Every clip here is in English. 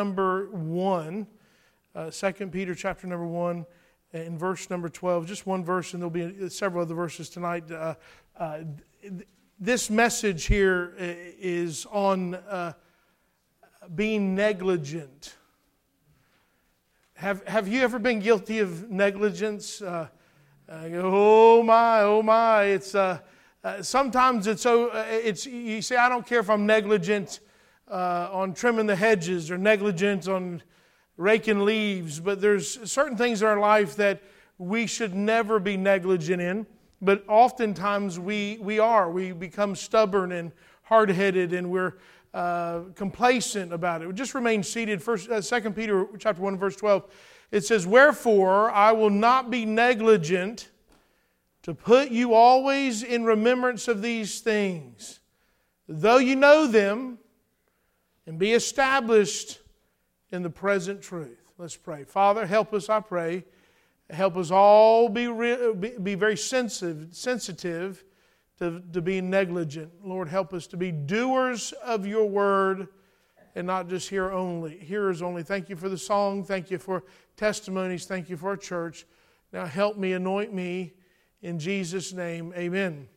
number 1, uh, 2 Peter chapter number 1, in verse number 12. Just one verse, and there'll be several other verses tonight. Uh, uh, this message here is on uh, being negligent. Have, have you ever been guilty of negligence? Uh, uh, oh my, oh my! It's uh, uh, sometimes it's so. Uh, it's you say I don't care if I'm negligent uh, on trimming the hedges or negligent on raking leaves, but there's certain things in our life that we should never be negligent in. But oftentimes we we are. We become stubborn and hard headed, and we're uh, complacent about it. We Just remain seated. First, uh, Second Peter chapter one verse twelve. It says, "Wherefore I will not be negligent to put you always in remembrance of these things, though you know them, and be established in the present truth." Let's pray. Father, help us. I pray. Help us all be, re- be, be very sensitive, sensitive to, to be negligent. Lord, help us to be doers of your word and not just hear only, hearers only. Thank you for the song. Thank you for testimonies. Thank you for our church. Now help me, anoint me. In Jesus' name, amen.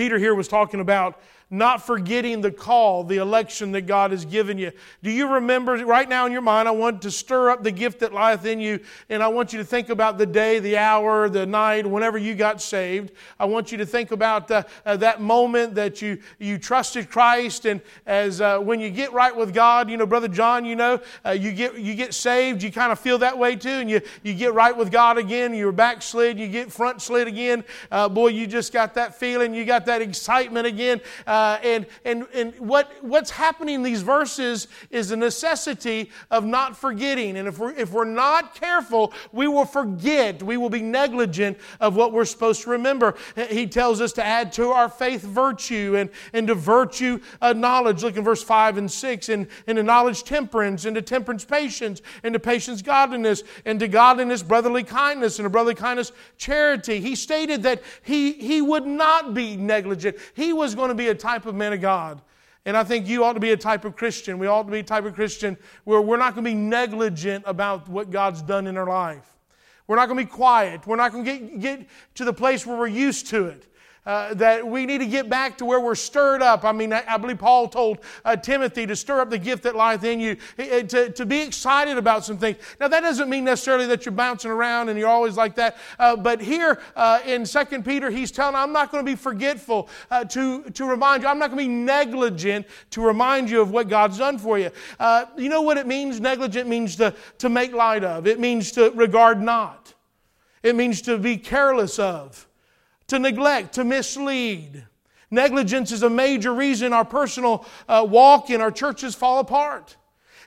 Peter here was talking about not forgetting the call, the election that God has given you. Do you remember right now in your mind? I want to stir up the gift that lieth in you, and I want you to think about the day, the hour, the night, whenever you got saved. I want you to think about uh, uh, that moment that you, you trusted Christ, and as uh, when you get right with God, you know, Brother John, you know, uh, you, get, you get saved, you kind of feel that way too, and you, you get right with God again, you're backslid, you get front slid again. Uh, boy, you just got that feeling, you got that excitement again. Uh, and and, and what, what's happening in these verses is a necessity of not forgetting. And if we're, if we're not careful, we will forget. We will be negligent of what we're supposed to remember. He tells us to add to our faith virtue and, and to virtue uh, knowledge. Look in verse 5 and 6. And, and to knowledge temperance, and to temperance patience, and to patience godliness, and to godliness brotherly kindness, and to brotherly kindness charity. He stated that he, he would not be negligent. He was going to be a type of man of God. And I think you ought to be a type of Christian. We ought to be a type of Christian where we're not going to be negligent about what God's done in our life. We're not going to be quiet. We're not going to get, get to the place where we're used to it uh, that we need to get back to where we're stirred up. I mean, I, I believe Paul told uh, Timothy to stir up the gift that lieth in you, to, to be excited about some things. Now, that doesn't mean necessarily that you're bouncing around and you're always like that. Uh, but here uh, in 2 Peter, he's telling, I'm not going to be forgetful uh, to, to remind you. I'm not going to be negligent to remind you of what God's done for you. Uh, you know what it means? Negligent means to, to make light of, it means to regard not, it means to be careless of to neglect, to mislead. Negligence is a major reason our personal uh, walk in our churches fall apart.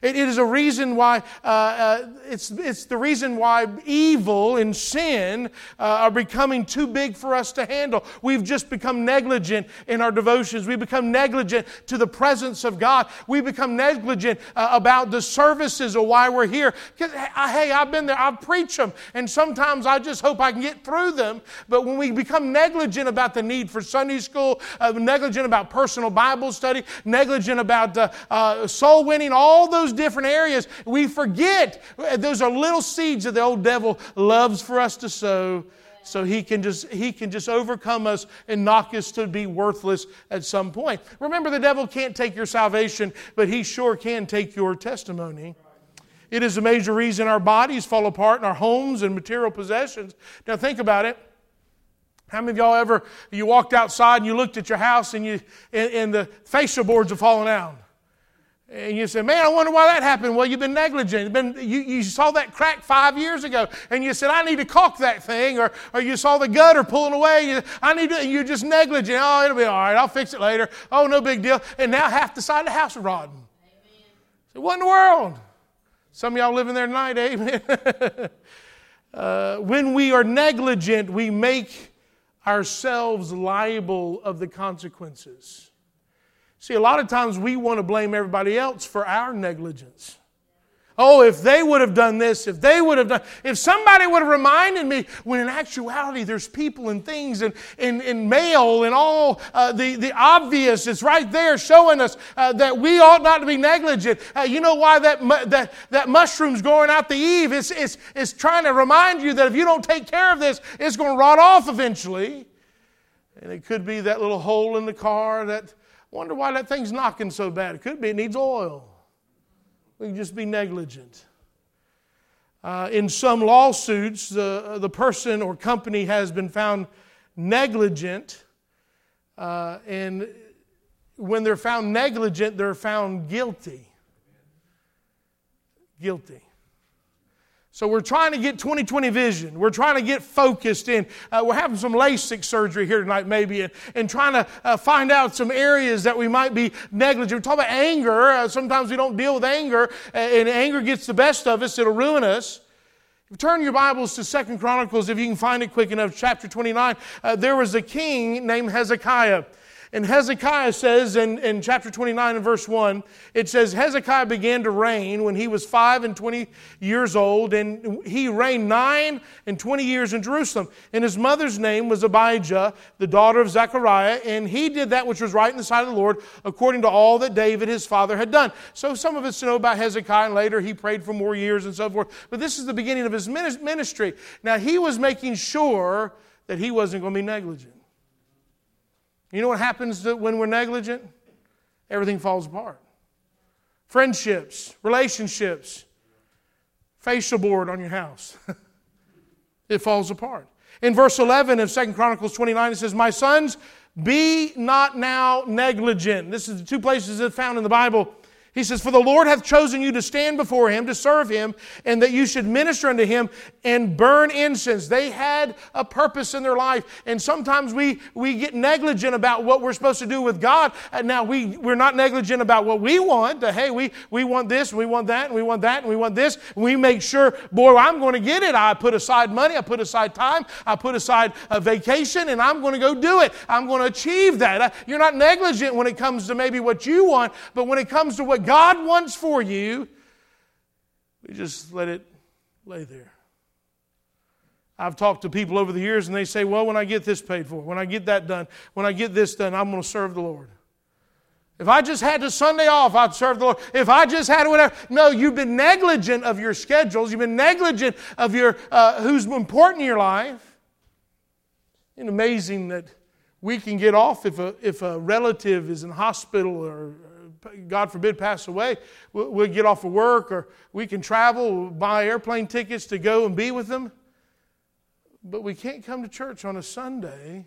It is a reason why, uh, uh, it's, it's the reason why evil and sin uh, are becoming too big for us to handle. We've just become negligent in our devotions. We become negligent to the presence of God. We become negligent uh, about the services or why we're here. Hey, I've been there, I've preached them, and sometimes I just hope I can get through them. But when we become negligent about the need for Sunday school, uh, negligent about personal Bible study, negligent about uh, soul winning, all those different areas, we forget those are little seeds that the old devil loves for us to sow. So he can just he can just overcome us and knock us to be worthless at some point. Remember the devil can't take your salvation but he sure can take your testimony. It is a major reason our bodies fall apart and our homes and material possessions. Now think about it. How many of y'all ever you walked outside and you looked at your house and you and, and the fascia boards have fallen out and you say, man, I wonder why that happened. Well, you've been negligent. You've been, you, you saw that crack five years ago, and you said, I need to caulk that thing, or, or you saw the gutter pulling away. You, I need to, you're just negligent. Oh, it'll be all right. I'll fix it later. Oh, no big deal. And now half the side of the house is rotten. Amen. So what in the world? Some of y'all living there tonight, amen. uh, when we are negligent, we make ourselves liable of the consequences. See, a lot of times we want to blame everybody else for our negligence. Oh, if they would have done this, if they would have done, if somebody would have reminded me, when in actuality there's people and things and, and, and mail and all uh, the, the obvious is right there showing us uh, that we ought not to be negligent. Uh, you know why that, that, that mushroom's going out the eave? It's, it's, it's trying to remind you that if you don't take care of this, it's going to rot off eventually. And it could be that little hole in the car that, wonder why that thing's knocking so bad. It could be it needs oil. We can just be negligent. Uh, in some lawsuits, the, the person or company has been found negligent, uh, and when they're found negligent, they're found guilty. Guilty. So we're trying to get 2020 vision. We're trying to get focused in. Uh, we're having some LASIK surgery here tonight, maybe, and, and trying to uh, find out some areas that we might be negligent. We talk about anger. Uh, sometimes we don't deal with anger, and anger gets the best of us. It'll ruin us. Turn your Bibles to Second Chronicles, if you can find it quick enough, chapter 29. Uh, there was a king named Hezekiah. And Hezekiah says in, in chapter 29 and verse 1, it says, Hezekiah began to reign when he was five and 20 years old, and he reigned nine and 20 years in Jerusalem. And his mother's name was Abijah, the daughter of Zechariah, and he did that which was right in the sight of the Lord, according to all that David his father had done. So some of us know about Hezekiah, and later he prayed for more years and so forth. But this is the beginning of his ministry. Now he was making sure that he wasn't going to be negligent. You know what happens when we're negligent? Everything falls apart. Friendships, relationships, facial board on your house. it falls apart. In verse 11 of Second Chronicles 29, it says, My sons, be not now negligent. This is the two places that found in the Bible he says, For the Lord hath chosen you to stand before him, to serve him, and that you should minister unto him and burn incense. They had a purpose in their life. And sometimes we, we get negligent about what we're supposed to do with God. Now we, we're not negligent about what we want. Uh, hey, we, we want this, we want that, and we want that, and we want this. We make sure, boy, I'm going to get it. I put aside money, I put aside time, I put aside a vacation, and I'm going to go do it. I'm going to achieve that. Uh, you're not negligent when it comes to maybe what you want, but when it comes to what God wants for you, we just let it lay there. I've talked to people over the years and they say, well, when I get this paid for, when I get that done, when I get this done, I'm going to serve the Lord. If I just had the Sunday off, I'd serve the Lord. If I just had whatever. No, you've been negligent of your schedules. You've been negligent of your uh, who's important in your life. It's amazing that we can get off if a, if a relative is in hospital or God forbid, pass away, we'll, we'll get off of work or we can travel, buy airplane tickets to go and be with them. But we can't come to church on a Sunday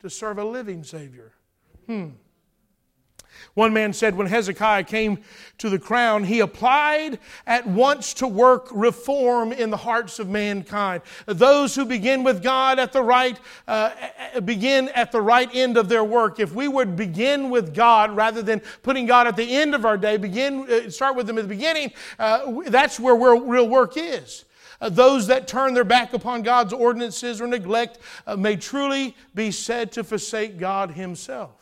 to serve a living Savior. Hmm. One man said when Hezekiah came to the crown, he applied at once to work reform in the hearts of mankind. Those who begin with God at the right, uh, begin at the right end of their work. If we would begin with God rather than putting God at the end of our day, begin, uh, start with Him at the beginning, uh, that's where real work is. Uh, those that turn their back upon God's ordinances or neglect uh, may truly be said to forsake God Himself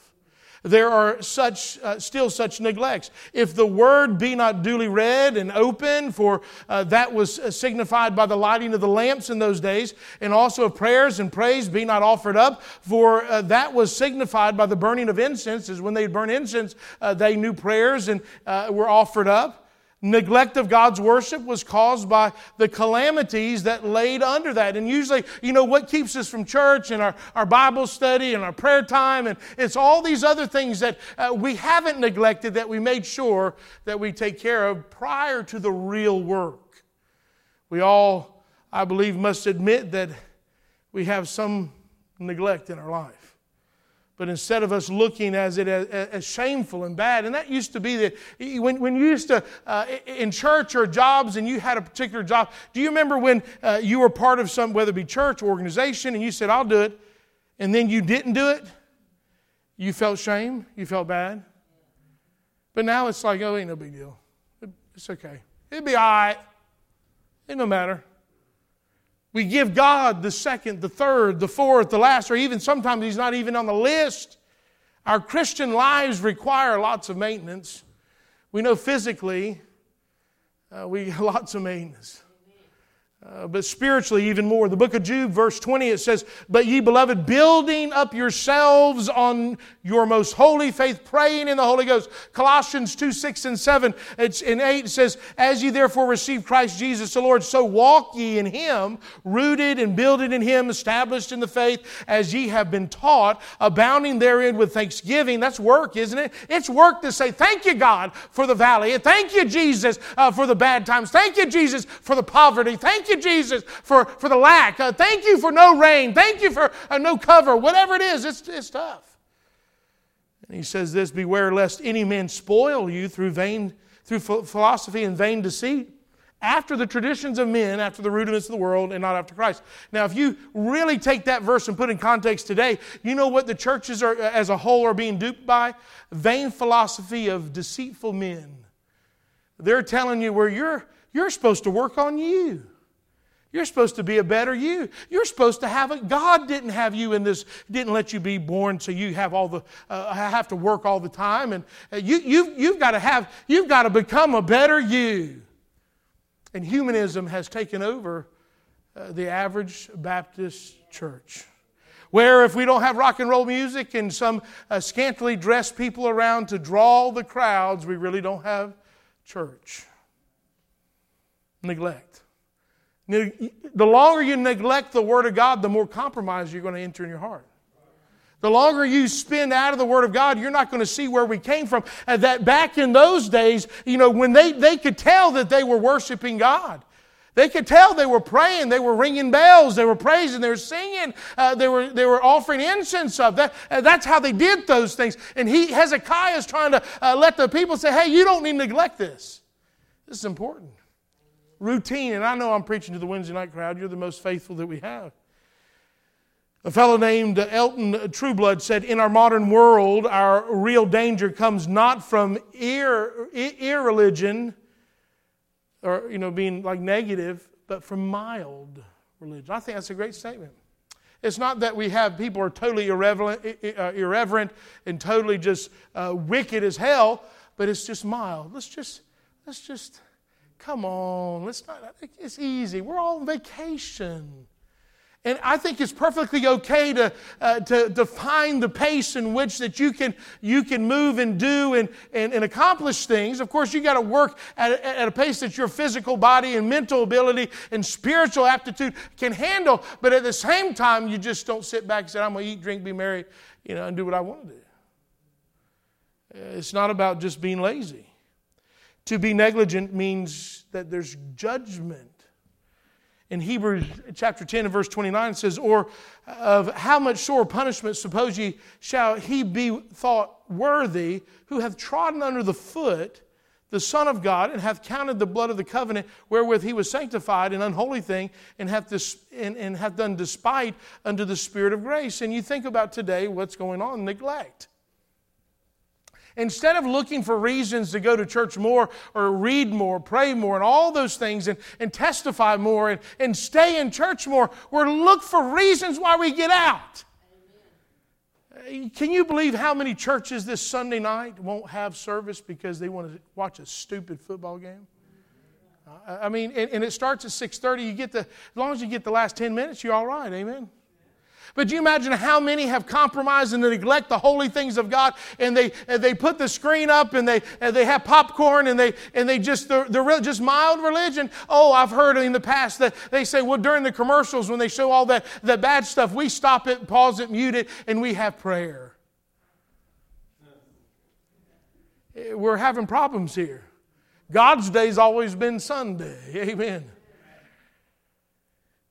there are such uh, still such neglects. If the word be not duly read and open for uh, that was uh, signified by the lighting of the lamps in those days and also prayers and praise be not offered up for uh, that was signified by the burning of incense is when they burn incense uh, they knew prayers and uh, were offered up Neglect of God's worship was caused by the calamities that laid under that. And usually, you know, what keeps us from church and our, our Bible study and our prayer time, and it's all these other things that uh, we haven't neglected that we made sure that we take care of prior to the real work. We all, I believe, must admit that we have some neglect in our life. But instead of us looking as it as, as, shameful and bad, and that used to be that when, when you used to uh, in church or jobs and you had a particular job. Do you remember when uh, you were part of some, whether it be church or organization, and you said, "I'll do it," and then you didn't do it? You felt shame. You felt bad. But now it's like, oh, ain't no big deal. It's okay. It'll be all right. It no matter. We give God the second, the third, the fourth, the last, or even sometimes He's not even on the list. Our Christian lives require lots of maintenance. We know physically Uh, we lots of maintenance. Uh, but spiritually, even more. The book of Jude, verse 20, it says, But ye beloved, building up yourselves on your most holy faith, praying in the Holy Ghost. Colossians 2, 6 and 7, it's in 8, it says, As ye therefore receive Christ Jesus the Lord, so walk ye in him, rooted and builded in him, established in the faith, as ye have been taught, abounding therein with thanksgiving. That's work, isn't it? It's work to say, Thank you, God, for the valley. Thank you, Jesus, uh, for the bad times. Thank you, Jesus, for the poverty. Thank you, Jesus, for, for the lack. Uh, thank you for no rain. Thank you for uh, no cover. Whatever it is, it's, it's tough. And he says this Beware lest any man spoil you through vain, through philosophy and vain deceit, after the traditions of men, after the rudiments of the world, and not after Christ. Now, if you really take that verse and put in context today, you know what the churches are, as a whole are being duped by? Vain philosophy of deceitful men. They're telling you where you're, you're supposed to work on you. You're supposed to be a better you. You're supposed to have it. God didn't have you in this, didn't let you be born so you have all the, uh, have to work all the time. And uh, you, you, you've got to have, you've got to become a better you. And humanism has taken over uh, the average Baptist church. Where if we don't have rock and roll music and some uh, scantily dressed people around to draw the crowds, we really don't have church. Neglect. The longer you neglect the Word of God, the more compromise you're going to enter in your heart. The longer you spend out of the Word of God, you're not going to see where we came from. And that back in those days, you know, when they, they could tell that they were worshiping God. They could tell they were praying, they were ringing bells, they were praising, they were singing, uh, they, were, they were offering incense up. That, uh, that's how they did those things. And he, Hezekiah is trying to uh, let the people say, hey, you don't need to neglect this. This is important routine. And I know I'm preaching to the Wednesday night crowd. You're the most faithful that we have. A fellow named Elton Trueblood said, In our modern world, our real danger comes not from ir- irreligion, or, you know, being like negative, but from mild religion. I think that's a great statement. It's not that we have people are totally irreverent, uh, irreverent and totally just uh, wicked as hell, but it's just mild. Let's just, let's just Come on, let's not, it's easy. We're all on vacation. And I think it's perfectly okay to, uh, to, to find the pace in which that you can, you can move and do and, and, and accomplish things. Of course, you got to work at, at a pace that your physical body and mental ability and spiritual aptitude can handle. But at the same time, you just don't sit back and say, I'm going to eat, drink, be merry, you know, and do what I want to do. It's not about just being lazy. To be negligent means that there's judgment. In Hebrews chapter 10 and verse 29 it says, Or of how much sore punishment suppose ye shall he be thought worthy who hath trodden under the foot the Son of God, and hath counted the blood of the covenant wherewith he was sanctified an unholy thing, and hath, dis- and, and hath done despite unto the Spirit of grace. And you think about today what's going on neglect. Instead of looking for reasons to go to church more or read more, pray more, and all those things, and, and testify more and, and stay in church more, we're look for reasons why we get out. Can you believe how many churches this Sunday night won't have service because they want to watch a stupid football game? I mean, and, and it starts at 6:30. You get the as long as you get the last 10 minutes, you're all right. Amen. But you imagine how many have compromised and neglect the holy things of God, and they and they put the screen up, and they and they have popcorn, and they and they just they're, they're just mild religion. Oh, I've heard in the past that they say, well, during the commercials when they show all that that bad stuff, we stop it, pause it, mute it, and we have prayer. We're having problems here. God's day's always been Sunday. Amen.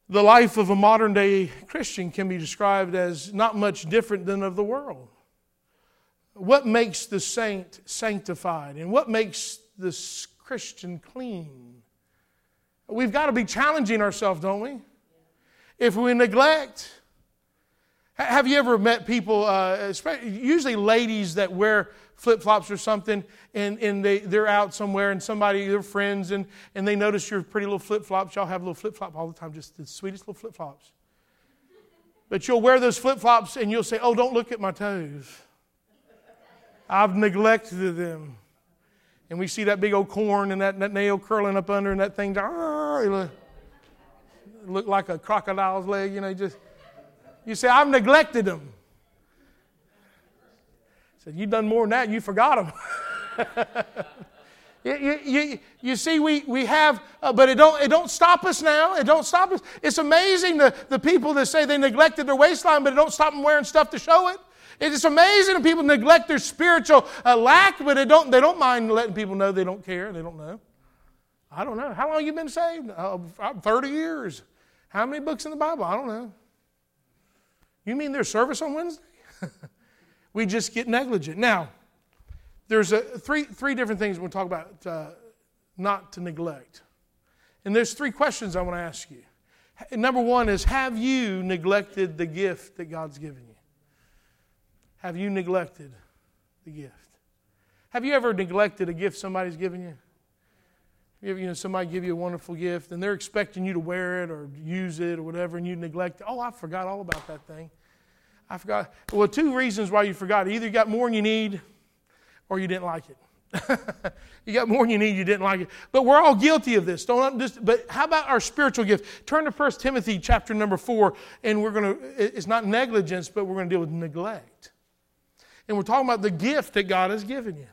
The life of a modern day Christian can be described as not much different than of the world. What makes the saint sanctified and what makes this Christian clean? We've got to be challenging ourselves, don't we? If we neglect, have you ever met people, uh, usually ladies that wear flip flops or something, and, and they, they're out somewhere, and somebody, their friends, and, and they notice your pretty little flip flops. Y'all have little flip flop all the time, just the sweetest little flip flops. But you'll wear those flip flops and you'll say, Oh, don't look at my toes. I've neglected them. and we see that big old corn and that, that nail curling up under and that thing, ah, look, look like a crocodile's leg, you know, just, you say, I've neglected them. Said, you've done more than that, you forgot them. You, you, you, see, we, we have, uh, but it don't, it don't stop us now. It don't stop us. It's amazing the, the people that say they neglected their waistline, but it don't stop them wearing stuff to show it. It's amazing that people neglect their spiritual uh, lack, but they don't, they don't mind letting people know they don't care. They don't know. I don't know. How long you been saved? Uh, 30 years. How many books in the Bible? I don't know. You mean there's service on Wednesday? we just get negligent. Now, there's a, three, three different things we'll talk about uh, not to neglect. And there's three questions I want to ask you. Number one is Have you neglected the gift that God's given you? Have you neglected the gift? Have you ever neglected a gift somebody's given you? You, know, somebody give you a wonderful gift and they're expecting you to wear it or use it or whatever, and you neglect it. Oh, I forgot all about that thing. I forgot. Well, two reasons why you forgot. Either you got more than you need, or you didn't like it. you got more than you need, you didn't like it. But we're all guilty of this. Don't just, but how about our spiritual gift? Turn to 1 Timothy chapter number 4, and we're going to, it's not negligence, but we're going to deal with neglect. And we're talking about the gift that God has given you.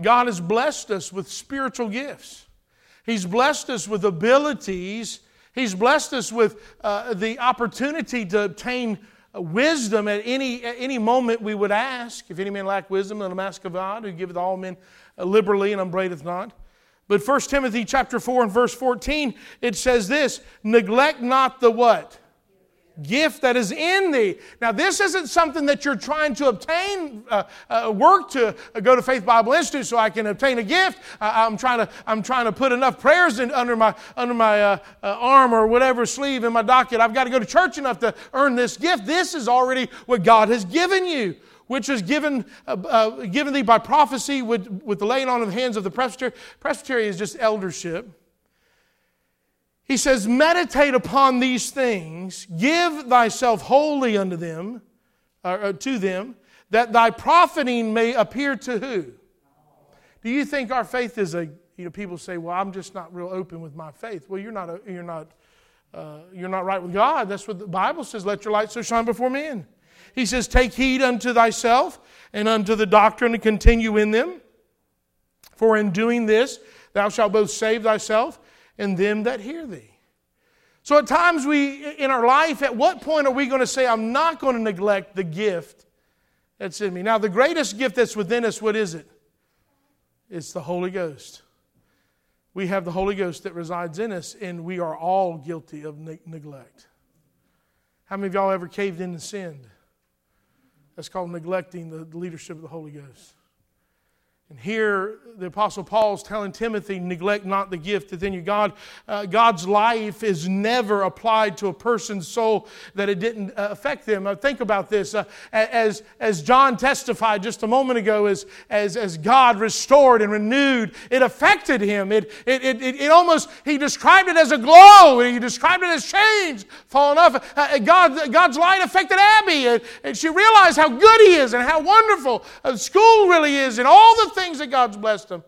God has blessed us with spiritual gifts. He's blessed us with abilities. He's blessed us with uh, the opportunity to obtain wisdom at any, at any moment we would ask. If any man lack wisdom, let him ask of God, who giveth all men liberally and upbraideth not. But 1 Timothy chapter 4 and verse 14, it says this, neglect not the what? Gift that is in thee. Now, this isn't something that you're trying to obtain, uh, uh, work to uh, go to Faith Bible Institute so I can obtain a gift. I'm, trying to, I'm trying to put enough prayers in, under my, under my uh, uh, arm or whatever sleeve in my docket. I've got to go to church enough to earn this gift. This is already what God has given you. Which is given, uh, given thee by prophecy with, with the laying on of the hands of the presbytery. Presbytery is just eldership. He says, Meditate upon these things, give thyself wholly unto them, uh, to them, that thy profiting may appear to who? Do you think our faith is a, you know, people say, well, I'm just not real open with my faith. Well, you're not, a, you're not, uh, you're not right with God. That's what the Bible says, let your light so shine before men. He says, take heed unto thyself and unto the doctrine and continue in them. For in doing this, thou shalt both save thyself and them that hear thee. So at times we in our life, at what point are we going to say, I'm not going to neglect the gift that's in me? Now, the greatest gift that's within us, what is it? It's the Holy Ghost. We have the Holy Ghost that resides in us, and we are all guilty of ne- neglect. How many of y'all ever caved in and sinned? That's called neglecting the leadership of the Holy Ghost. And here, the Apostle Paul is telling Timothy, neglect not the gift within you. God, uh, God's life is never applied to a person's soul that it didn't uh, affect them. Uh, think about this. Uh, as, as John testified just a moment ago, as, as, as God restored and renewed, it affected him. It, it, it, it, almost, he described it as a glow. He described it as change falling off. Uh, uh, God, God's light affected Abby. And, and she realized how good he is and how wonderful school really is and all the things that God's blessed them.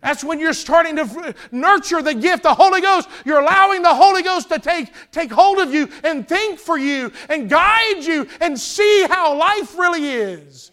That's when you're starting to nurture the gift, the Holy Ghost. You're allowing the Holy Ghost to take, take hold of you and think for you and guide you and see how life really is.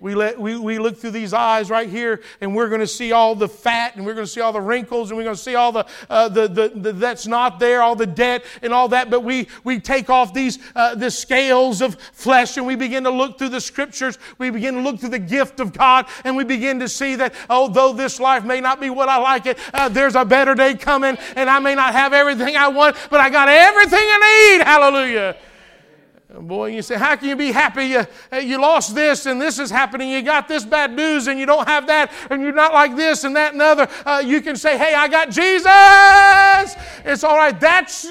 We, let, we, we look through these eyes right here, and we're going to see all the fat, and we're going to see all the wrinkles, and we're going to see all the, uh, the, the, the, that's not there, all the debt, and all that. But we, we take off these uh, the scales of flesh, and we begin to look through the scriptures. We begin to look through the gift of God, and we begin to see that although this life may not be what I like it, uh, there's a better day coming, and I may not have everything I want, but I got everything I need. Hallelujah. Boy, you say, how can you be happy? You, you lost this and this is happening. You got this bad news and you don't have that and you're not like this and that and other. Uh, you can say, hey, I got Jesus. It's all right. That's,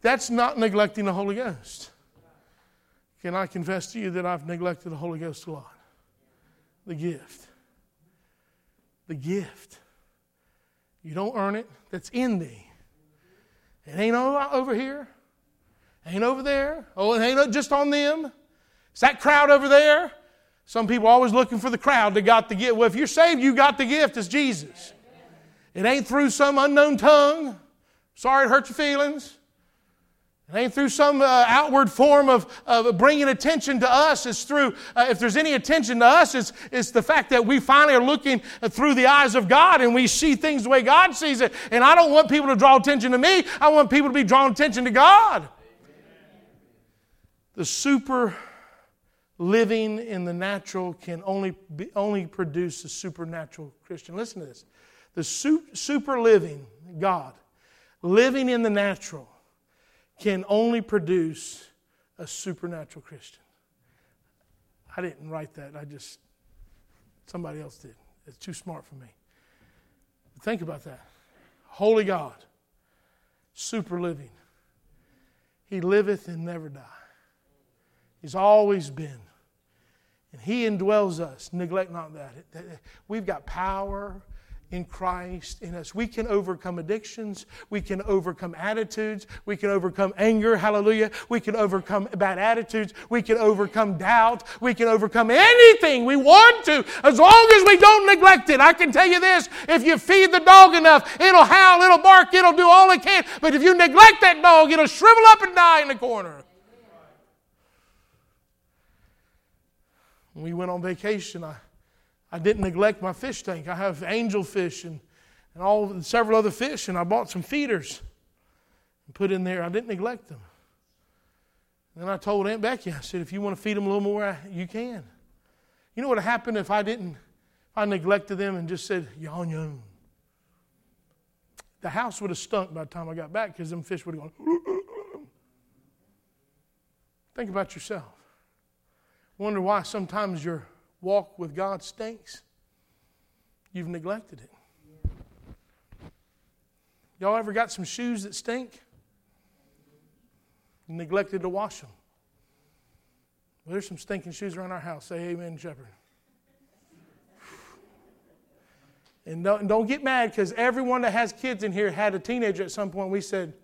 that's not neglecting the Holy Ghost. Can I confess to you that I've neglected the Holy Ghost a lot? The gift. The gift. You don't earn it, that's in thee. It ain't over here. Ain't over there. Oh, it ain't just on them. It's that crowd over there. Some people always looking for the crowd that got the gift. Well, if you're saved, you got the gift. It's Jesus. It ain't through some unknown tongue. Sorry it hurt your feelings. It ain't through some uh, outward form of, of bringing attention to us. It's through, uh, if there's any attention to us, it's, it's the fact that we finally are looking through the eyes of God and we see things the way God sees it. And I don't want people to draw attention to me, I want people to be drawing attention to God. The super living in the natural can only, be, only produce a supernatural Christian. Listen to this. The super living God, living in the natural, can only produce a supernatural Christian. I didn't write that. I just, somebody else did. It's too smart for me. Think about that. Holy God, super living. He liveth and never die. He's always been. And He indwells us. Neglect not that. We've got power in Christ in us. We can overcome addictions. We can overcome attitudes. We can overcome anger. Hallelujah. We can overcome bad attitudes. We can overcome doubt. We can overcome anything we want to as long as we don't neglect it. I can tell you this if you feed the dog enough, it'll howl, it'll bark, it'll do all it can. But if you neglect that dog, it'll shrivel up and die in the corner. When we went on vacation, I I didn't neglect my fish tank. I have angel fish and, and all several other fish, and I bought some feeders and put in there. I didn't neglect them. And I told Aunt Becky, I said, if you want to feed them a little more, you can. You know what would happen if I didn't, if I neglected them and just said, yawn, yawn? The house would have stunk by the time I got back because them fish would have gone. Think about yourself. Wonder why sometimes you're walk with God stinks, you've neglected it. Y'all ever got some shoes that stink? You neglected to wash them. Well, there's some stinking shoes around our house. Say amen, shepherd. And don't, don't get mad because everyone that has kids in here had a teenager at some point. We said,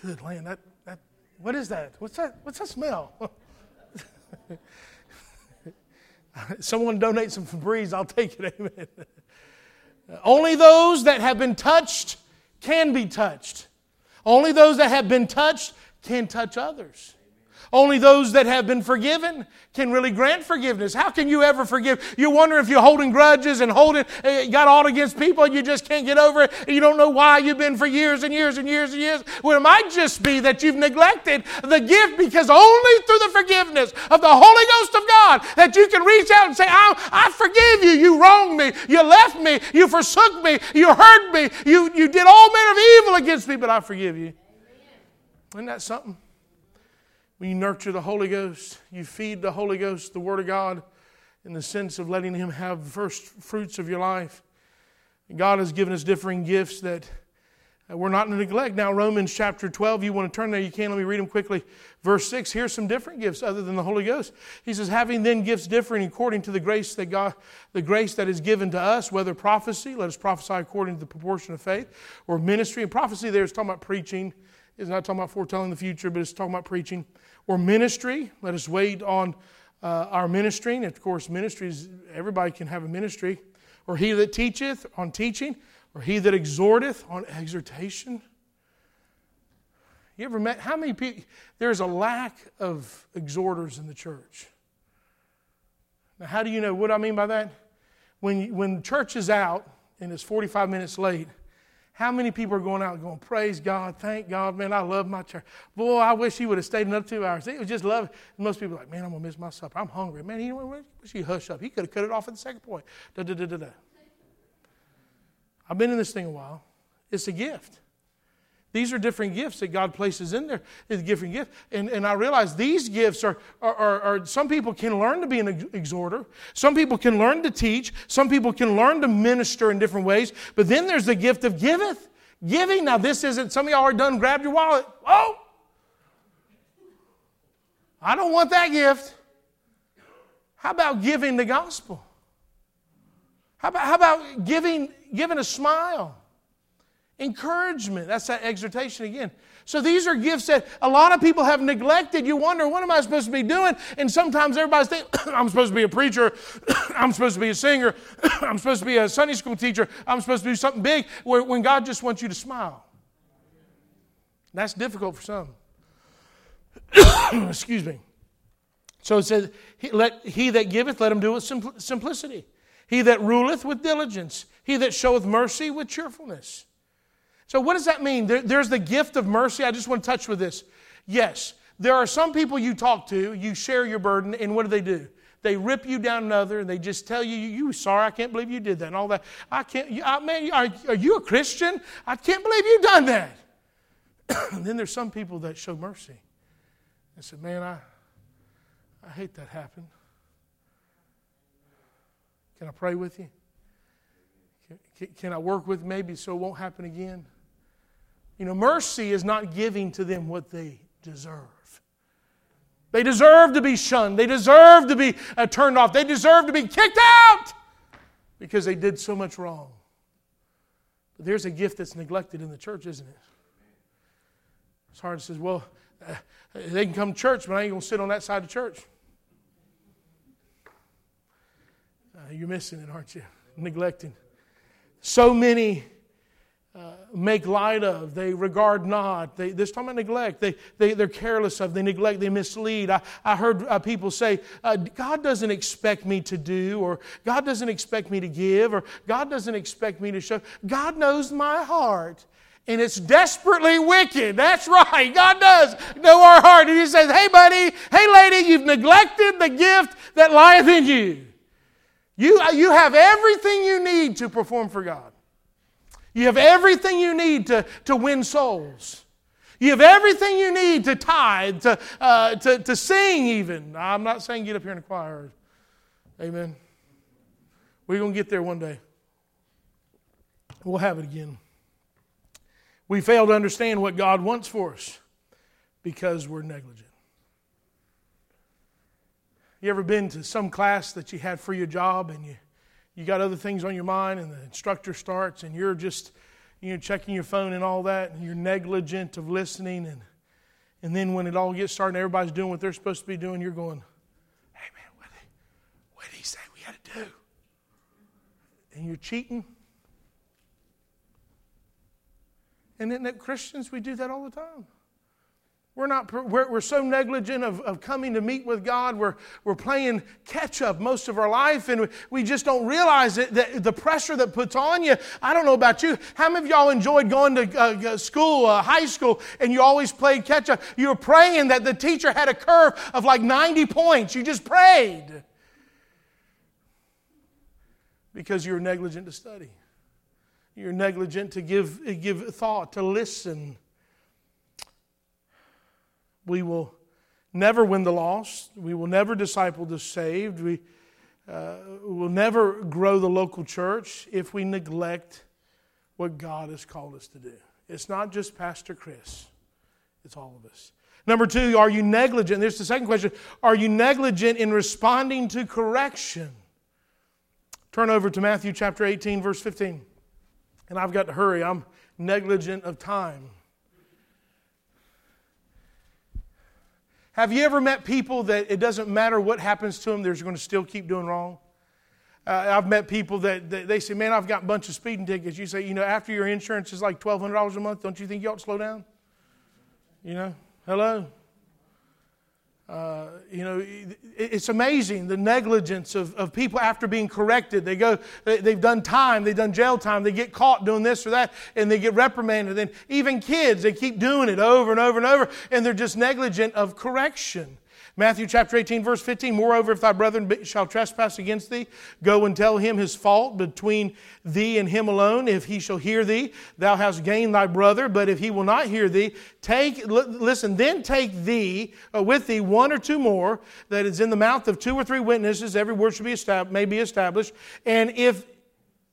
Good land, that, what is that? What's that? What's that smell? Someone donate some Febreze, I'll take it. Amen. Only those that have been touched can be touched. Only those that have been touched can touch others. Only those that have been forgiven can really grant forgiveness. How can you ever forgive? You wonder if you're holding grudges and holding, uh, got all against people and you just can't get over it. you don't know why you've been for years and years and years and years. Well, it might just be that you've neglected the gift because only through the forgiveness of the Holy Ghost of God that you can reach out and say, I, I forgive you. You wronged me. You left me. You forsook me. You hurt me. You, you did all manner of evil against me, but I forgive you. Isn't that something? When you nurture the Holy Ghost, you feed the Holy Ghost the Word of God in the sense of letting Him have first fruits of your life. God has given us differing gifts that uh, we're not to neglect. Now, Romans chapter 12, you want to turn there, you can. Let me read them quickly. Verse 6, here's some different gifts other than the Holy Ghost. He says, having then gifts differing according to the grace that God, the grace that is given to us, whether prophecy, let us prophesy according to the proportion of faith, or ministry. And prophecy there is talking about preaching. It's not talking about foretelling the future, but it's talking about preaching or ministry. Let us wait on uh, our ministry. And of course, ministries, everybody can have a ministry. Or he that teacheth on teaching, or he that exhorteth on exhortation. You ever met how many people? There's a lack of exhorters in the church. Now, how do you know what I mean by that? When, when church is out and it's 45 minutes late, how many people are going out going, praise God, thank God, man, I love my church. Boy, I wish he would have stayed another two hours. It was just love. Most people are like, man, I'm going to miss my supper. I'm hungry. Man, he wish he hush up. He could have cut it off at the second point. Da, da, da, da, da. I've been in this thing a while. It's a gift. These are different gifts that God places in there. It's a different gift. And, and I realize these gifts are, are, are, are, some people can learn to be an exhorter. Some people can learn to teach. Some people can learn to minister in different ways. But then there's the gift of giveth. Giving. Now, this isn't, some of y'all are done, grab your wallet. Oh! I don't want that gift. How about giving the gospel? How about, how about giving, giving a smile? Encouragement. That's that exhortation again. So these are gifts that a lot of people have neglected. You wonder, what am I supposed to be doing? And sometimes everybody's thinking, I'm supposed to be a preacher. I'm supposed to be a singer. I'm supposed to be a Sunday school teacher. I'm supposed to do something big when God just wants you to smile. That's difficult for some. Excuse me. So it says, let, He that giveth, let him do it with simplicity. He that ruleth with diligence. He that showeth mercy with cheerfulness. So, what does that mean? There, there's the gift of mercy. I just want to touch with this. Yes, there are some people you talk to, you share your burden, and what do they do? They rip you down another, and they just tell you, "You sorry, I can't believe you did that," and all that. I can't. You, I, man, are, are you a Christian? I can't believe you've done that. then there's some people that show mercy. and said, "Man, I, I hate that happened. Can I pray with you? Can, can I work with maybe so it won't happen again?" You know, mercy is not giving to them what they deserve. They deserve to be shunned. They deserve to be uh, turned off. They deserve to be kicked out because they did so much wrong. But there's a gift that's neglected in the church, isn't it? It's hard to say, well, uh, they can come to church, but I ain't going to sit on that side of church. Uh, you're missing it, aren't you? Neglecting. So many uh, make light of, they regard not. They, this time of neglect, they, they, they're careless of, they neglect, they mislead. I, I heard uh, people say, uh, God doesn't expect me to do, or God doesn't expect me to give, or God doesn't expect me to show. God knows my heart. And it's desperately wicked. That's right. God does know our heart. And He says, Hey, buddy, hey, lady, you've neglected the gift that lieth in you. You, you have everything you need to perform for God. You have everything you need to, to win souls. You have everything you need to tithe, to, uh, to, to sing, even. I'm not saying get up here in the choir. Amen. We're going to get there one day. We'll have it again. We fail to understand what God wants for us because we're negligent. You ever been to some class that you had for your job and you you got other things on your mind, and the instructor starts, and you're just you know checking your phone and all that, and you're negligent of listening, and and then when it all gets started, everybody's doing what they're supposed to be doing. You're going, "Hey man, what did, what did he say we had to do?" And you're cheating. And then that Christians, we do that all the time. We're, not, we're, we're so negligent of, of coming to meet with God. We're, we're playing catch up most of our life, and we just don't realize it, that the pressure that puts on you. I don't know about you. How many of y'all enjoyed going to uh, school, uh, high school, and you always played catch up? You were praying that the teacher had a curve of like 90 points. You just prayed because you're negligent to study. You're negligent to give, give thought, to listen we will never win the lost. We will never disciple the saved. We uh, will never grow the local church if we neglect what God has called us to do. It's not just Pastor Chris, it's all of us. Number two, are you negligent? There's the second question. Are you negligent in responding to correction? Turn over to Matthew chapter 18, verse 15. And I've got to hurry. I'm negligent of time. Have you ever met people that it doesn't matter what happens to them, they're going to still keep doing wrong? Uh, I've met people that, that, they say, Man, I've got a bunch of speeding tickets. You say, You know, after your insurance is like $1,200 a month, don't you think you ought to slow down? You know, hello? Uh, you know, it's amazing the negligence of, of people after being corrected. They go, they've done time, they've done jail time, they get caught doing this or that, and they get reprimanded. And even kids, they keep doing it over and over and over, and they're just negligent of correction. Matthew chapter 18, verse 15 Moreover, if thy brethren shall trespass against thee, go and tell him his fault between thee and him alone. If he shall hear thee, thou hast gained thy brother. But if he will not hear thee, take, listen, then take thee uh, with thee one or two more, that is in the mouth of two or three witnesses, every word should be established, may be established. And if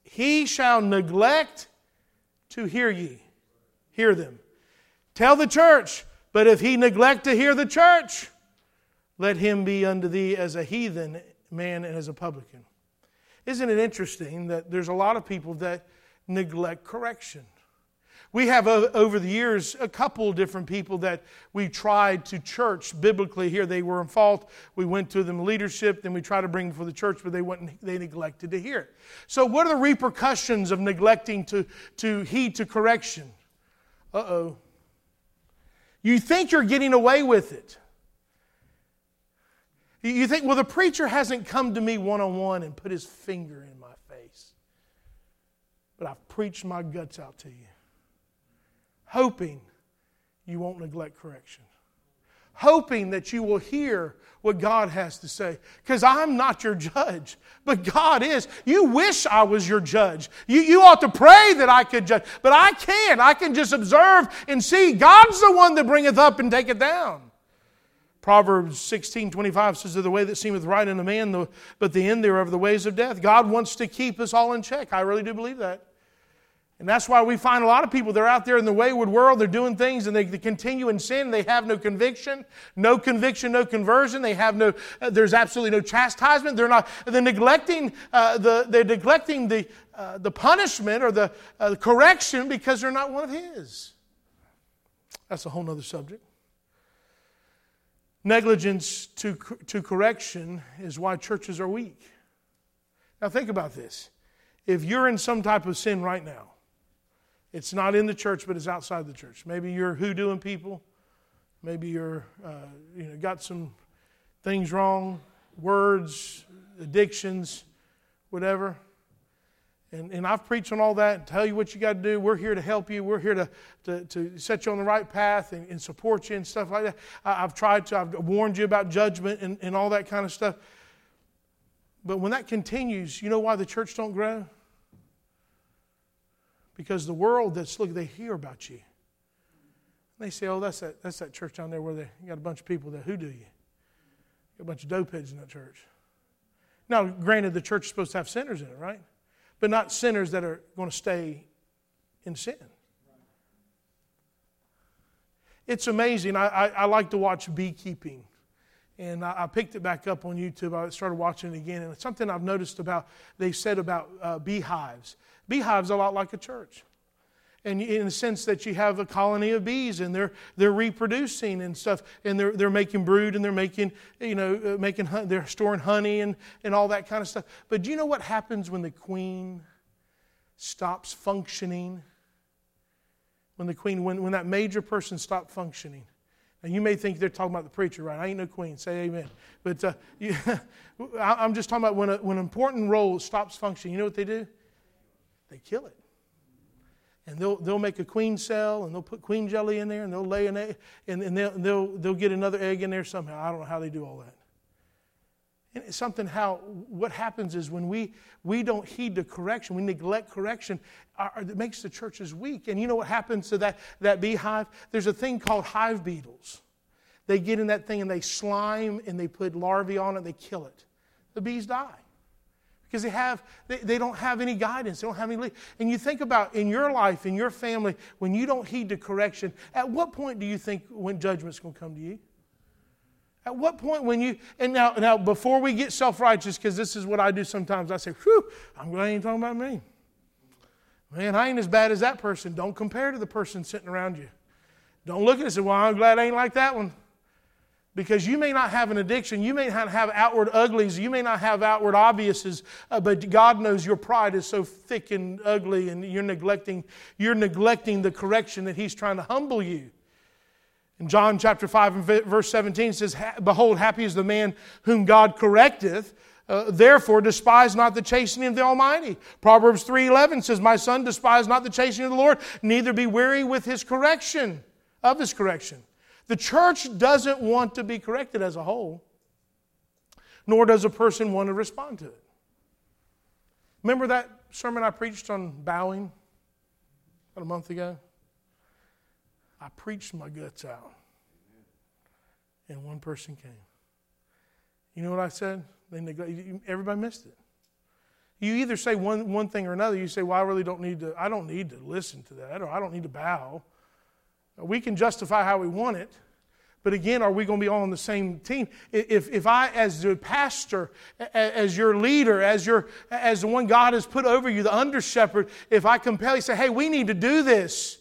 he shall neglect to hear ye, hear them. Tell the church, but if he neglect to hear the church, let him be unto thee as a heathen man and as a publican. Isn't it interesting that there's a lot of people that neglect correction? We have over the years a couple different people that we tried to church biblically here. They were in fault. We went to them leadership, then we tried to bring them for the church, but they went they neglected to hear it. So, what are the repercussions of neglecting to, to heed to correction? Uh oh. You think you're getting away with it. You think, well, the preacher hasn't come to me one on one and put his finger in my face, but I've preached my guts out to you hoping you won't neglect correction. Hoping that you will hear what God has to say. Because I'm not your judge, but God is. You wish I was your judge. You, you ought to pray that I could judge, but I can't. I can just observe and see. God's the one that bringeth up and taketh down. Proverbs 16 25 says, The way that seemeth right in a man, but the end thereof the ways of death. God wants to keep us all in check. I really do believe that. And that's why we find a lot of people, they're out there in the wayward world, they're doing things and they, they continue in sin. They have no conviction, no conviction, no conversion. They have no, uh, there's absolutely no chastisement. They're not, they're neglecting, uh, the, they're neglecting the, uh, the punishment or the, uh, the correction because they're not one of His. That's a whole other subject. Negligence to, to correction is why churches are weak. Now, think about this. If you're in some type of sin right now, it's not in the church, but it's outside the church. Maybe you're hoodooing people. Maybe you're, uh, you know, got some things wrong, words, addictions, whatever. And, and I've preached on all that and tell you what you got to do. We're here to help you. We're here to, to, to set you on the right path and, and support you and stuff like that. I, have tried to, I've warned you about judgment and, and all that kind of stuff. But when that continues, you know why the church don't grow? Because the world that's look, they hear about you. And they say, oh, that's that, that's that church down there where they got a bunch of people that hoodoo you. Got a bunch of dopeheads in that church. Now, granted, the church is supposed to have sinners in it, right? But not sinners that are going to stay in sin. It's amazing. I, I, I like to watch beekeeping. And I, picked it back up on YouTube. I started watching it again. And it's something I've noticed about, they said about uh, beehives. Beehives are a lot like a church. And in the sense that you have a colony of bees and they're, they're reproducing and stuff and they're, they're making brood and they're making, you know, uh, making, they're storing honey and, and all that kind of stuff. But do you know what happens when the queen stops functioning? When the queen, when, when that major person stops functioning. And you may think they're talking about the preacher, right? I ain't no queen. Say amen. But uh, you, I'm just talking about when, a, when an important role stops functioning. You know what they do? they kill it. And they'll, they'll make a queen cell and they'll put queen jelly in there and they'll lay an egg and, and they'll, they'll, they'll get another egg in there somehow. I don't know how they do all that. And it's something how what happens is when we, we don't heed the correction, we neglect correction, our, it makes the churches weak. And you know what happens to that, that beehive? There's a thing called hive beetles. They get in that thing and they slime and they put larvae on it, and they kill it. The bees die because they have they, they don't have any guidance they don't have any lead. and you think about in your life in your family when you don't heed the correction at what point do you think when judgment's going to come to you? At what point when you and now now before we get self-righteous because this is what i do sometimes i say whew i'm glad you ain't talking about me. Man i ain't as bad as that person. Don't compare to the person sitting around you. Don't look at it and say well i'm glad i ain't like that one because you may not have an addiction, you may not have outward uglies, you may not have outward obviouses, uh, but God knows your pride is so thick and ugly, and you're neglecting, you're neglecting the correction that He's trying to humble you. In John chapter 5 and verse 17 says, Behold, happy is the man whom God correcteth. Uh, therefore, despise not the chastening of the Almighty. Proverbs 3.11 says, My son, despise not the chastening of the Lord, neither be weary with his correction, of his correction. The church doesn't want to be corrected as a whole, nor does a person want to respond to it. Remember that sermon I preached on bowing about a month ago? I preached my guts out, and one person came. You know what I said? They everybody missed it. You either say one, one thing or another. You say, "Well, I really don't need to. I don't need to listen to that, or I don't need to bow." We can justify how we want it, but again, are we going to be all on the same team? If, if I, as the pastor, as your leader, as, your, as the one God has put over you, the under shepherd, if I compel you, say, hey, we need to do this,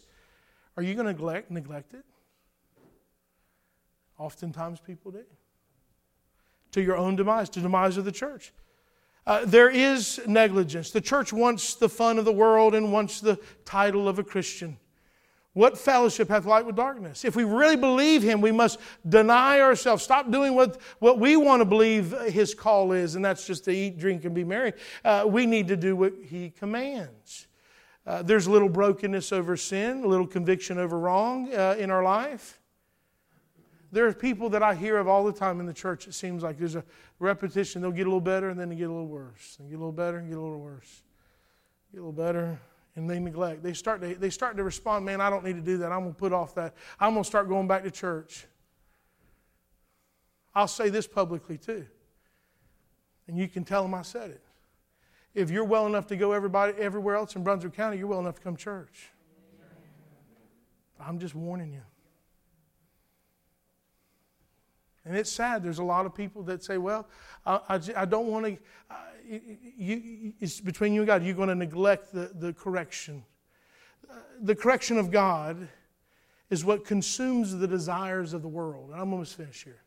Are you going to neglect, neglect it? Oftentimes people do. To your own demise, to the demise of the church. Uh, there is negligence. The church wants the fun of the world and wants the title of a Christian. What fellowship hath light with darkness? If we really believe Him, we must deny ourselves, stop doing what, what we want to believe His call is, and that's just to eat, drink, and be merry. Uh, we need to do what He commands. Uh, there's a little brokenness over sin, a little conviction over wrong uh, in our life. There are people that I hear of all the time in the church, it seems like there's a repetition. They'll get a little better and then they get a little worse. And get a little better and get a little worse. Get a little better and they neglect. They start to, they start to respond, man, I don't need to do that. I'm going to put off that. I'm going to start going back to church. I'll say this publicly too. And you can tell them I said it. If you're well enough to go everybody everywhere else in Brunswick County, you're well enough to come church. I'm just warning you. And it's sad. There's a lot of people that say, well, I, I, I don't want to, you, it's between you and God. You're going to neglect the, the correction. Uh, the correction of God is what consumes the desires of the world. And I'm almost finished here.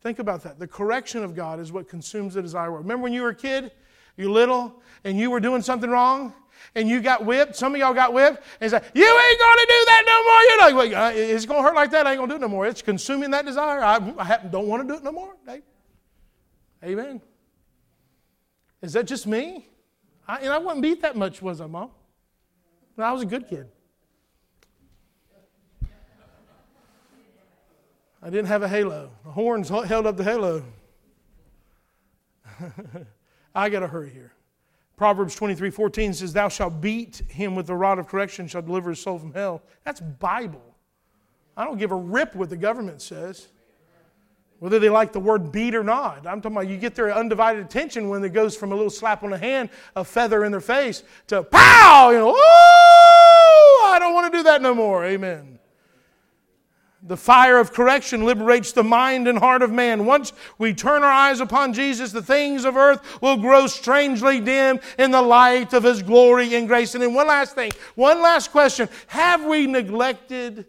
Think about that. The correction of God is what consumes the desire. Remember when you were a kid, you're little, and you were doing something wrong? and you got whipped. Some of y'all got whipped and say, You ain't going to do that no more. You're like, well, It's going to hurt like that. I ain't going to do it no more. It's consuming that desire. I, I don't want to do it no more. Amen. Is that just me? I, and I wasn't beat that much, was I, Mom? I was a good kid. I didn't have a halo. The horns held up the halo. I got to hurry here. Proverbs 23 14 says, Thou shalt beat him with the rod of correction, shall deliver his soul from hell. That's Bible. I don't give a rip what the government says, whether they like the word beat or not. I'm talking about you get their undivided attention when it goes from a little slap on the hand, a feather in their face, to pow, you know, ooh, I don't want to do that no more. Amen. The fire of correction liberates the mind and heart of man. Once we turn our eyes upon Jesus, the things of earth will grow strangely dim in the light of His glory and grace. And then, one last thing, one last question Have we neglected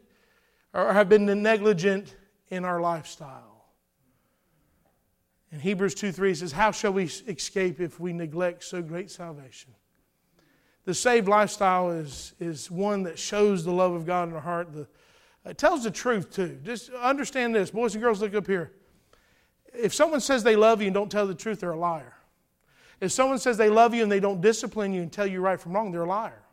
or have been negligent in our lifestyle? And Hebrews 2 3 says, How shall we escape if we neglect so great salvation? The saved lifestyle is, is one that shows the love of God in our heart. The, it tells the truth too. Just understand this. Boys and girls, look up here. If someone says they love you and don't tell the truth, they're a liar. If someone says they love you and they don't discipline you and tell you right from wrong, they're a liar.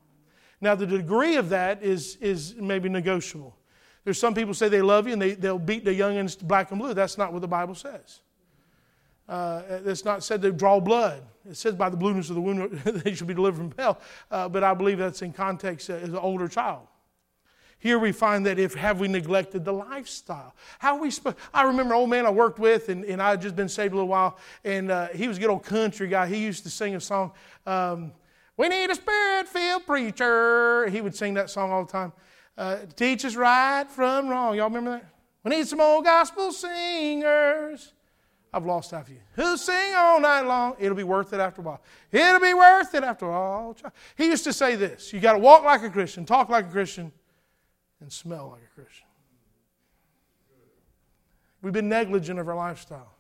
Now, the degree of that is, is maybe negotiable. There's some people say they love you and they, they'll beat the youngins black and blue. That's not what the Bible says. Uh, it's not said to draw blood. It says by the blueness of the wound they should be delivered from hell. Uh, but I believe that's in context as an older child. Here we find that if have we neglected the lifestyle? How we sp- I remember an old man I worked with, and, and I had just been saved a little while, and uh, he was a good old country guy. He used to sing a song, um, We need a spirit filled preacher. He would sing that song all the time. Uh, teach us right from wrong. Y'all remember that? We need some old gospel singers. I've lost half of you. Who sing all night long? It'll be worth it after a while. It'll be worth it after all. He used to say this You got to walk like a Christian, talk like a Christian, and smell like a Christian. We've been negligent of our lifestyle.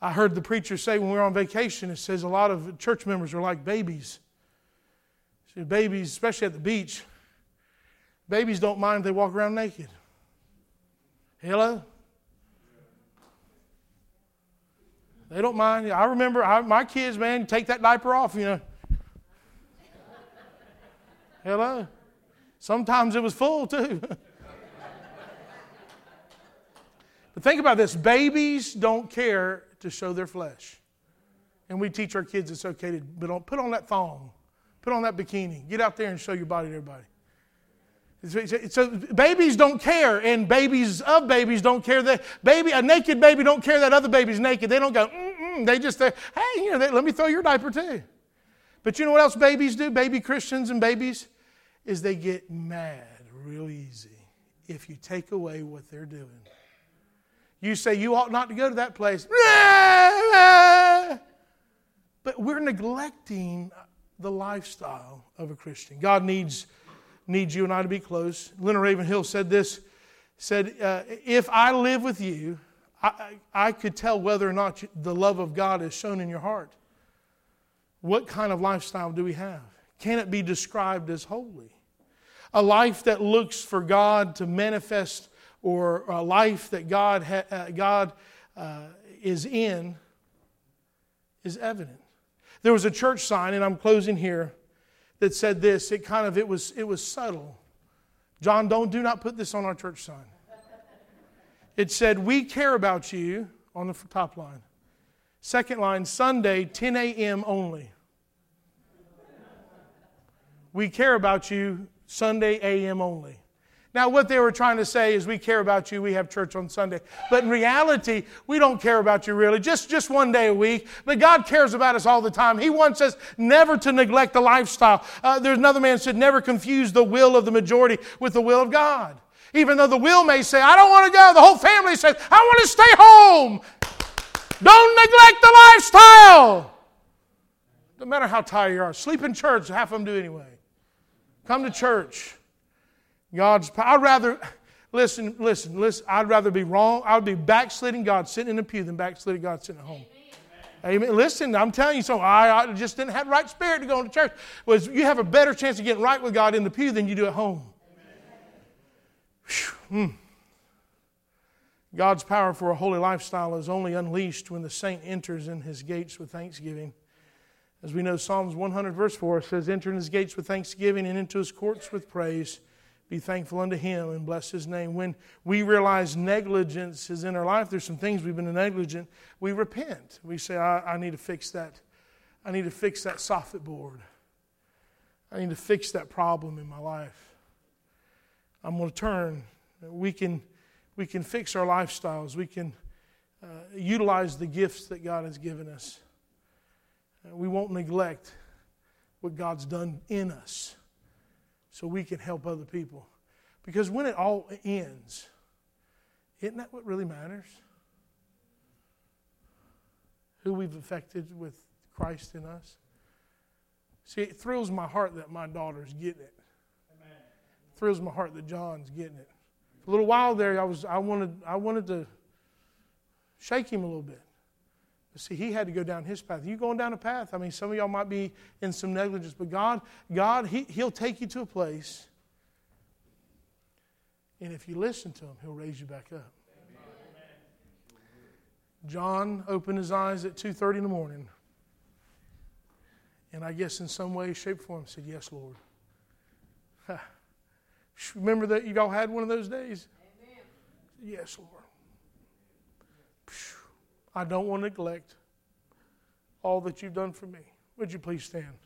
I heard the preacher say when we were on vacation, it says a lot of church members are like babies. See, babies, especially at the beach, babies don't mind if they walk around naked. Hello? They don't mind. I remember I, my kids, man, take that diaper off, you know. Hello? Sometimes it was full too. but think about this babies don't care to show their flesh. And we teach our kids it's okay to but put on that thong, put on that bikini, get out there and show your body to everybody. So babies don't care, and babies of babies don't care that baby a naked baby don't care that other baby's naked. They don't go. Mm-mm. They just say, hey, you know, they, let me throw your diaper too. But you know what else babies do? Baby Christians and babies is they get mad real easy if you take away what they're doing. You say you ought not to go to that place. But we're neglecting the lifestyle of a Christian. God needs needs you and I to be close. Leonard Ravenhill said this said, uh, If I live with you, I, I could tell whether or not the love of God is shown in your heart. What kind of lifestyle do we have? Can it be described as holy? A life that looks for God to manifest, or a life that God, ha- uh, God uh, is in, is evident. There was a church sign, and I'm closing here, that said this. It kind of it was it was subtle. John, don't do not put this on our church sign. It said, "We care about you" on the top line. Second line, Sunday, 10 a.m. only. We care about you Sunday a.m. only. Now, what they were trying to say is, we care about you, we have church on Sunday. But in reality, we don't care about you really, just, just one day a week. But God cares about us all the time. He wants us never to neglect the lifestyle. Uh, there's another man said, never confuse the will of the majority with the will of God. Even though the will may say, I don't want to go, the whole family says, I want to stay home. Don't neglect the lifestyle. No matter how tired you are, sleep in church, half of them do anyway. Come to church. God's power. I'd rather, listen, listen, listen, I'd rather be wrong. I'd be backsliding God sitting in the pew than backsliding God sitting at home. Amen. Amen. Listen, I'm telling you something. I, I, just didn't have the right spirit to go to church. Was you have a better chance of getting right with God in the pew than you do at home. Hmm. God's power for a holy lifestyle is only unleashed when the saint enters in his gates with thanksgiving. As we know, Psalms 100, verse 4 says, Enter in his gates with thanksgiving and into his courts with praise. Be thankful unto him and bless his name. When we realize negligence is in our life, there's some things we've been negligent, we repent. We say, I, I need to fix that. I need to fix that soffit board. I need to fix that problem in my life. I'm going to turn. We can, we can fix our lifestyles. We can uh, utilize the gifts that God has given us. Uh, we won't neglect what God's done in us so we can help other people. Because when it all ends, isn't that what really matters? Who we've affected with Christ in us? See, it thrills my heart that my daughter's getting it. Amen. It thrills my heart that John's getting it. For a little while there, I, was, I, wanted, I wanted to shake him a little bit. See, he had to go down his path. You going down a path? I mean, some of y'all might be in some negligence, but God, God, he, He'll take you to a place, and if you listen to Him, He'll raise you back up. John opened his eyes at 2:30 in the morning, and I guess in some way, shape, form, said, "Yes, Lord." Remember that y'all had one of those days? Amen. Yes, Lord. I don't want to neglect all that you've done for me. Would you please stand?